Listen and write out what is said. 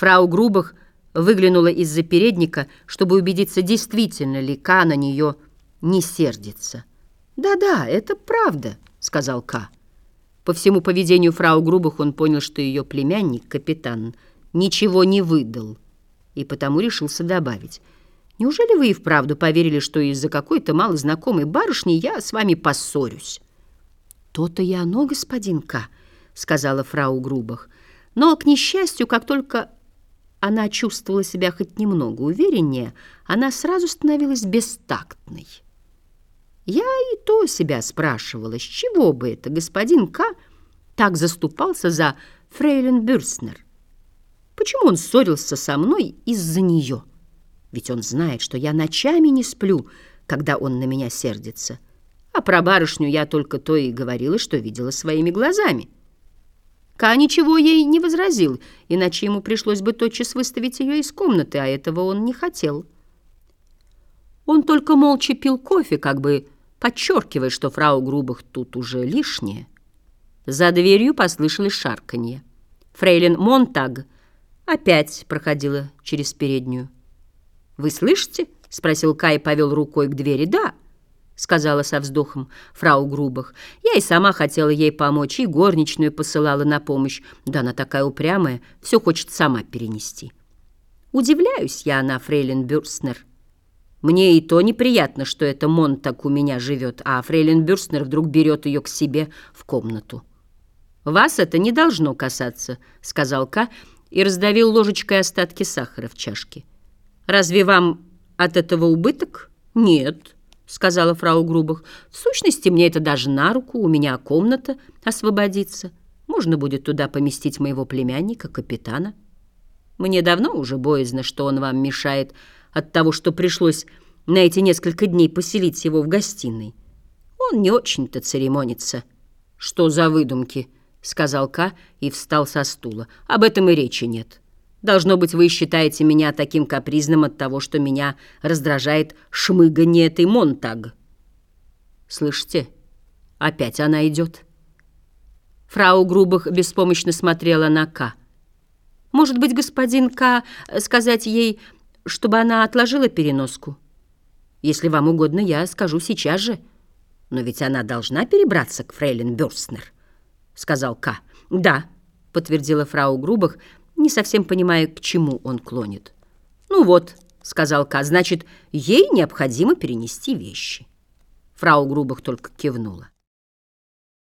Фрау Грубах выглянула из-за передника, чтобы убедиться, действительно ли Ка на нее не сердится. «Да-да, это правда», — сказал Ка. По всему поведению фрау Грубах он понял, что ее племянник, капитан, ничего не выдал, и потому решился добавить. «Неужели вы и вправду поверили, что из-за какой-то малознакомой барышни я с вами поссорюсь?» «То-то и оно, господин К», — сказала фрау Грубах. Но, к несчастью, как только она чувствовала себя хоть немного увереннее, она сразу становилась бестактной. Я и то себя спрашивала, с чего бы это господин К. так заступался за фрейлин Бюрстнер? Почему он ссорился со мной из-за нее? Ведь он знает, что я ночами не сплю, когда он на меня сердится. А про барышню я только то и говорила, что видела своими глазами. Ка ничего ей не возразил, иначе ему пришлось бы тотчас выставить ее из комнаты, а этого он не хотел. Он только молча пил кофе, как бы подчеркивая, что фрау Грубах тут уже лишнее. За дверью послышалось шарканье. Фрейлин Монтаг опять проходила через переднюю. «Вы слышите?» — спросил Кай и повел рукой к двери. «Да» сказала со вздохом фрау Грубах. Я и сама хотела ей помочь, и горничную посылала на помощь. Да она такая упрямая, все хочет сама перенести. Удивляюсь я на фрейлин Бюрстнер. Мне и то неприятно, что это Монтак у меня живет, а фрейлин Бюрстнер вдруг берет ее к себе в комнату. «Вас это не должно касаться», — сказал Ка и раздавил ложечкой остатки сахара в чашке. «Разве вам от этого убыток?» «Нет» сказала фрау Грубах. «В сущности, мне это даже на руку, у меня комната освободится. Можно будет туда поместить моего племянника, капитана. Мне давно уже боязно, что он вам мешает от того, что пришлось на эти несколько дней поселить его в гостиной. Он не очень-то церемонится». «Что за выдумки?» — сказал Ка и встал со стула. «Об этом и речи нет». Должно быть, вы считаете меня таким капризным от того, что меня раздражает шмыганье этой Монтаг. Слышите? Опять она идет. Фрау Грубах беспомощно смотрела на К. Может быть, господин К. сказать ей, чтобы она отложила переноску? Если вам угодно, я скажу сейчас же. Но ведь она должна перебраться к фрейлин Бюрстнер, сказал К. Да, подтвердила фрау Грубах, — не совсем понимая, к чему он клонит. «Ну вот», — сказал Ка, — «значит, ей необходимо перенести вещи». Фрау Грубах только кивнула.